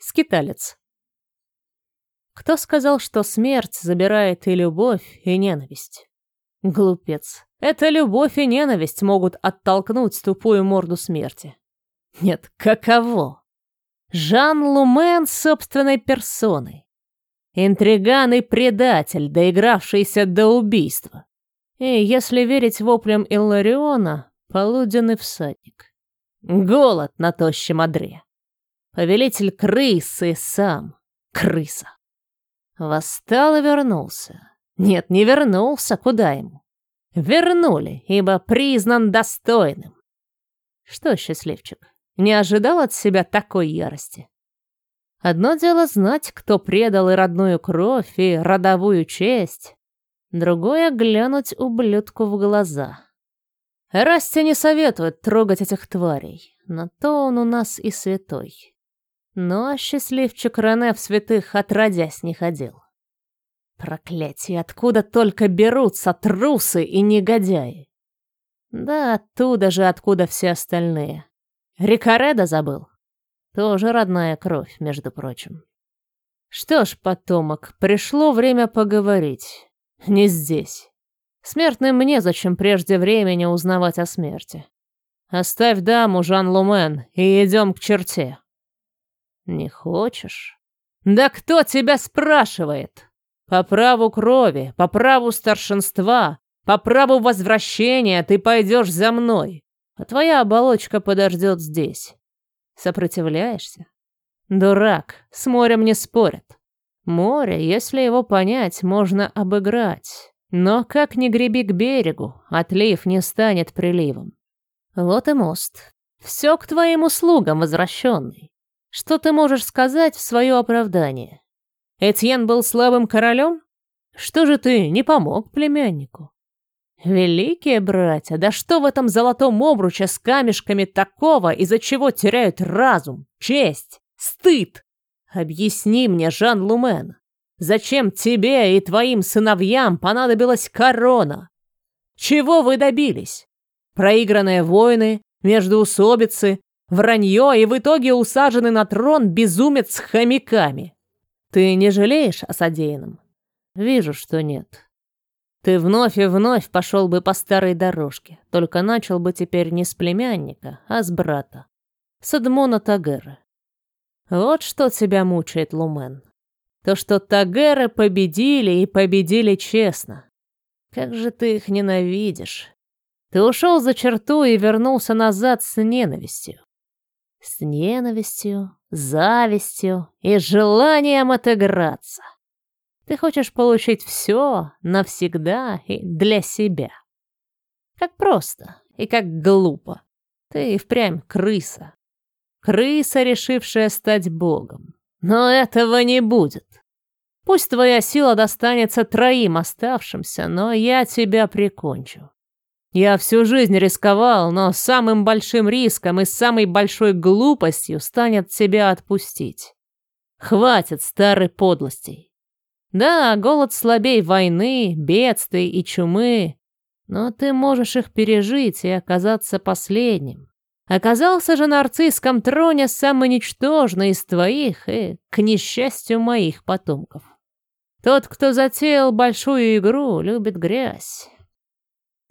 скиталец. Кто сказал, что смерть забирает и любовь, и ненависть? Глупец. Это любовь и ненависть могут оттолкнуть тупую морду смерти. Нет, каково? Жан Лумен собственной персоной. Интриган и предатель, доигравшийся до убийства. И, если верить воплям Иллариона, полуденный всадник. Голод на тощем одре. Повелитель крысы сам. Крыса. Восстал и вернулся. Нет, не вернулся, куда ему? Вернули, ибо признан достойным. Что, счастливчик, не ожидал от себя такой ярости? Одно дело знать, кто предал и родную кровь, и родовую честь. Другое — глянуть ублюдку в глаза. Расти не советует трогать этих тварей, но то он у нас и святой. Но счастливчик Рене в святых отродясь не ходил. Проклятие, откуда только берутся трусы и негодяи? Да оттуда же, откуда все остальные. Рикареда забыл? Тоже родная кровь, между прочим. Что ж, потомок, пришло время поговорить. Не здесь. Смертным мне зачем прежде времени узнавать о смерти. Оставь даму, Жан Лумен, и идем к черте. Не хочешь? Да кто тебя спрашивает? По праву крови, по праву старшинства, по праву возвращения ты пойдешь за мной, а твоя оболочка подождет здесь. Сопротивляешься? Дурак, с морем не спорят. Море, если его понять, можно обыграть. Но как ни греби к берегу, отлив не станет приливом. Вот и мост. Все к твоим услугам, возвращенный. Что ты можешь сказать в свое оправдание? Этьен был слабым королем? Что же ты не помог племяннику? Великие братья, да что в этом золотом обруче с камешками такого, из-за чего теряют разум, честь, стыд? Объясни мне, Жан Лумен, зачем тебе и твоим сыновьям понадобилась корона? Чего вы добились? Проигранные войны, междоусобицы, вранье и в итоге усаженный на трон безумец с хомяками. Ты не жалеешь о содеянном? Вижу, что нет. Ты вновь и вновь пошел бы по старой дорожке, только начал бы теперь не с племянника, а с брата. С Эдмона Тагера. Вот что тебя мучает, Лумен. То, что Тагеры победили и победили честно. Как же ты их ненавидишь. Ты ушел за черту и вернулся назад с ненавистью. С ненавистью, завистью и желанием отыграться. Ты хочешь получить все навсегда и для себя. Как просто и как глупо. Ты впрямь крыса. Крыса, решившая стать богом. Но этого не будет. Пусть твоя сила достанется троим оставшимся, но я тебя прикончу. Я всю жизнь рисковал, но самым большим риском и самой большой глупостью станет тебя отпустить. Хватит старой подлостей. Да, голод слабей войны, бедствий и чумы, но ты можешь их пережить и оказаться последним. Оказался же на арцистском троне самый ничтожный из твоих и, к несчастью, моих потомков. Тот, кто затеял большую игру, любит грязь.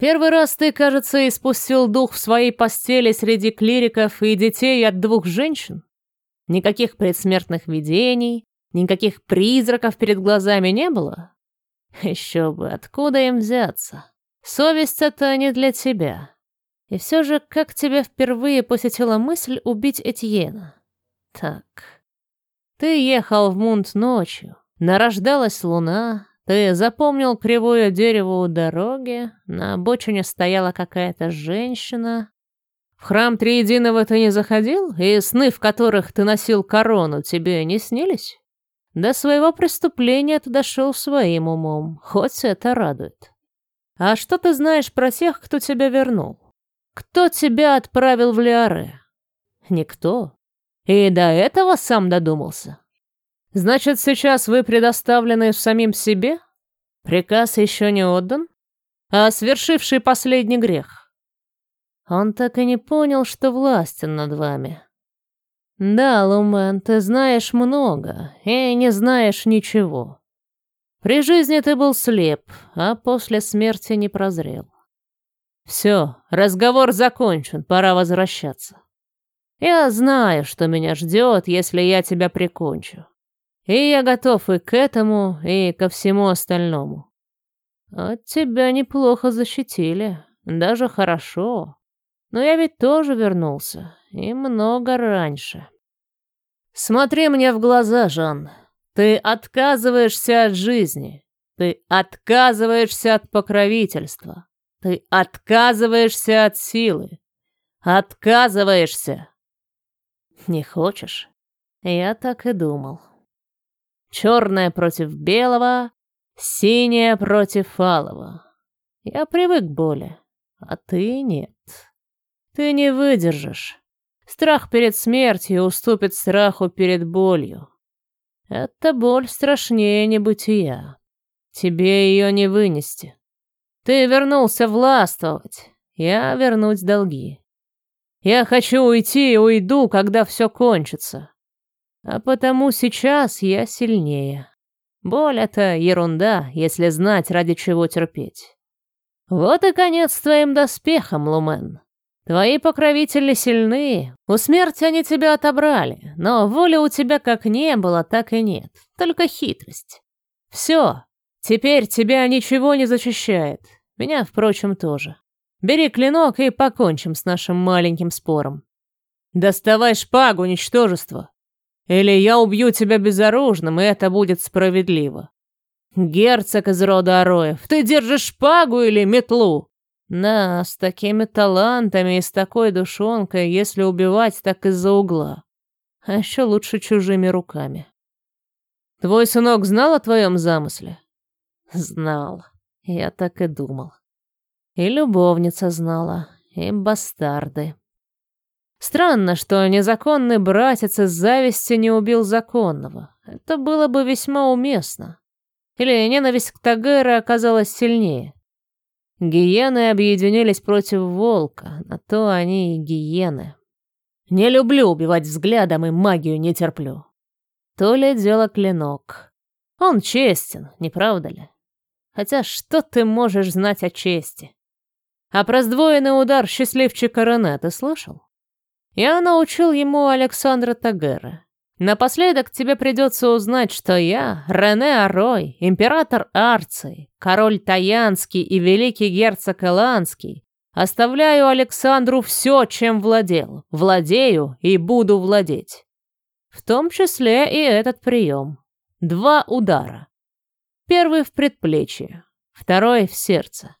Первый раз ты, кажется, испустил дух в своей постели среди клириков и детей от двух женщин. Никаких предсмертных видений, Никаких призраков перед глазами не было? Еще бы, откуда им взяться? Совесть это не для тебя. И все же, как тебя впервые посетила мысль убить Этьена? Так, ты ехал в Мунт ночью, нарождалась луна, ты запомнил кривое дерево у дороги, на обочине стояла какая-то женщина. В храм Триединого ты не заходил, и сны, в которых ты носил корону, тебе не снились? До своего преступления ты дошел своим умом, хоть это радует. А что ты знаешь про тех, кто тебя вернул? Кто тебя отправил в Лиаре? Никто. И до этого сам додумался. Значит, сейчас вы предоставлены самим себе? Приказ еще не отдан? А свершивший последний грех? Он так и не понял, что властен над вами. Да, Лумен, ты знаешь много и не знаешь ничего. При жизни ты был слеп, а после смерти не прозрел. Все, разговор закончен, пора возвращаться. Я знаю, что меня ждет, если я тебя прикончу. И я готов и к этому, и ко всему остальному. От тебя неплохо защитили, даже хорошо. Но я ведь тоже вернулся, и много раньше. Смотри мне в глаза, Жан. Ты отказываешься от жизни. Ты отказываешься от покровительства. Ты отказываешься от силы. Отказываешься. Не хочешь? Я так и думал. Черное против белого, синее против алого. Я привык к боли, а ты нет. Ты не выдержишь. Страх перед смертью уступит страху перед болью. Эта боль страшнее небытия. Тебе ее не вынести. Ты вернулся властвовать, я вернуть долги. Я хочу уйти и уйду, когда все кончится. А потому сейчас я сильнее. Боль — это ерунда, если знать, ради чего терпеть. Вот и конец твоим доспехам, Лумен. Твои покровители сильны, у смерти они тебя отобрали, но воли у тебя как не было, так и нет, только хитрость. Все, теперь тебя ничего не защищает, меня, впрочем, тоже. Бери клинок и покончим с нашим маленьким спором. Доставай шпагу, ничтожество. Или я убью тебя безоружным, и это будет справедливо. Герцог из рода Ароев, ты держишь шпагу или метлу? Да, с такими талантами и с такой душонкой, если убивать, так из-за угла. А еще лучше чужими руками. Твой сынок знал о твоем замысле? Знал. Я так и думал. И любовница знала, и бастарды. Странно, что незаконный братец из зависти не убил законного. Это было бы весьма уместно. Или ненависть к Тагера оказалась сильнее. Гиены объединились против волка, на то они и гиены. Не люблю убивать взглядом и магию не терплю. То ли дело клинок. Он честен, не правда ли? Хотя что ты можешь знать о чести? А про сдвоенный удар счастливчика Рене ты слышал? Я научил ему Александра Тагера. Напоследок тебе придется узнать, что я, Рене Арой, император Арции, король Таянский и великий герцог Эланский, оставляю Александру все, чем владел, владею и буду владеть. В том числе и этот прием. Два удара. Первый в предплечье, второй в сердце.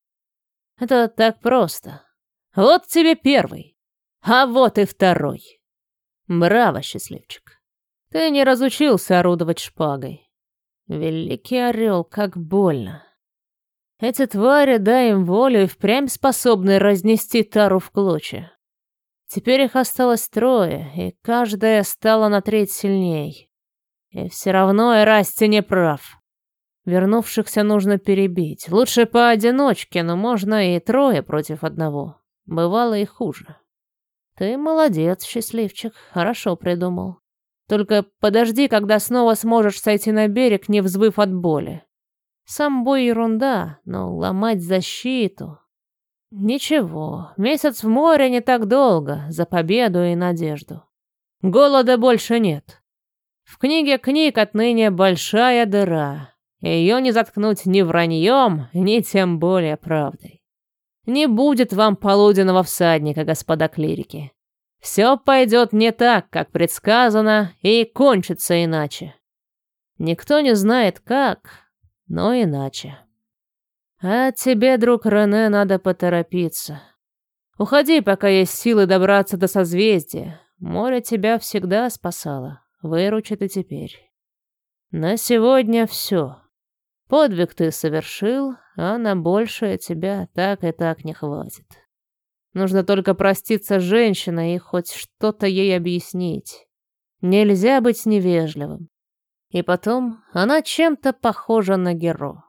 Это так просто. Вот тебе первый, а вот и второй. Браво, счастливчик. Ты не разучился орудовать шпагой. Великий орел, как больно. Эти твари, дай им волю, и впрямь способны разнести тару в клочья. Теперь их осталось трое, и каждая стала на треть сильней. И все равно Эрасти не прав. Вернувшихся нужно перебить. Лучше поодиночке, но можно и трое против одного. Бывало и хуже. Ты молодец, счастливчик, хорошо придумал. Только подожди, когда снова сможешь сойти на берег, не взвыв от боли. Сам бой ерунда, но ломать защиту... Ничего, месяц в море не так долго, за победу и надежду. Голода больше нет. В книге книг отныне большая дыра. Ее не заткнуть ни враньем, ни тем более правдой. Не будет вам полуденного всадника, господа клирики. Все пойдет не так, как предсказано, и кончится иначе. Никто не знает как, но иначе. А тебе, друг Рене, надо поторопиться. Уходи, пока есть силы добраться до созвездия. Море тебя всегда спасало, выручит и теперь. На сегодня все. Подвиг ты совершил, а на большее тебя так и так не хватит. Нужно только проститься с женщиной и хоть что-то ей объяснить. Нельзя быть невежливым. И потом, она чем-то похожа на Геро.